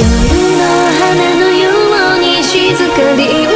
夜の花のように静かに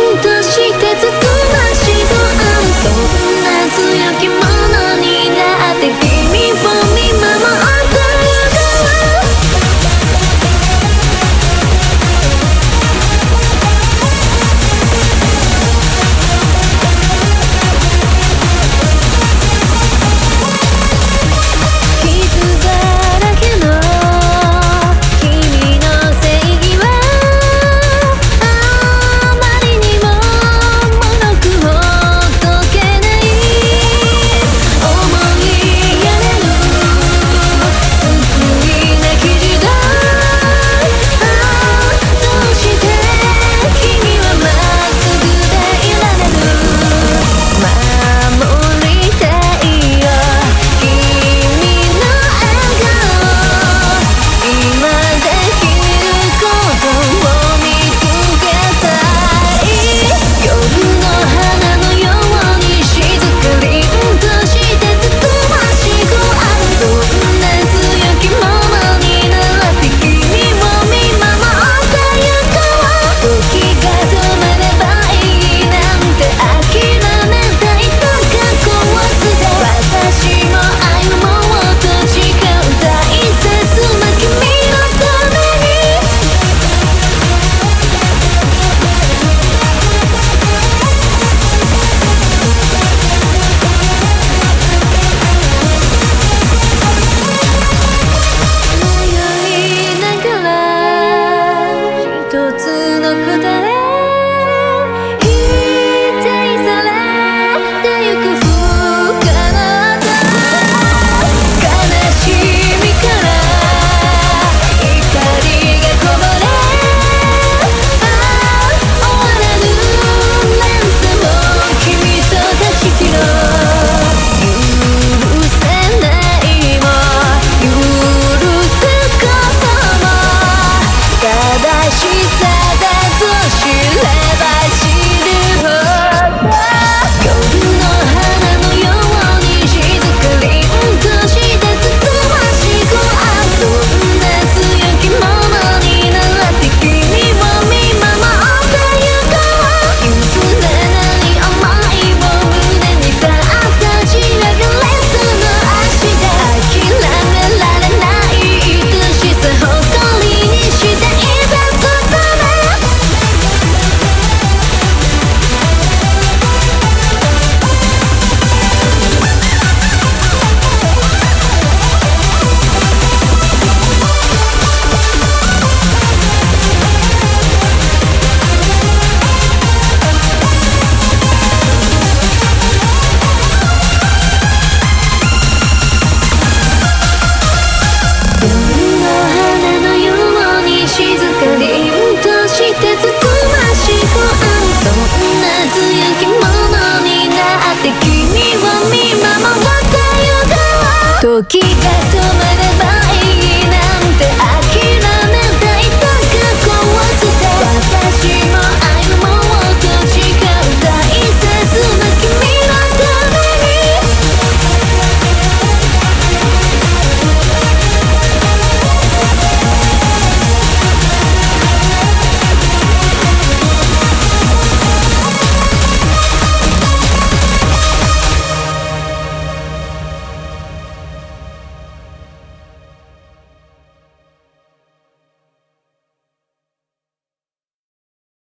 時が止まな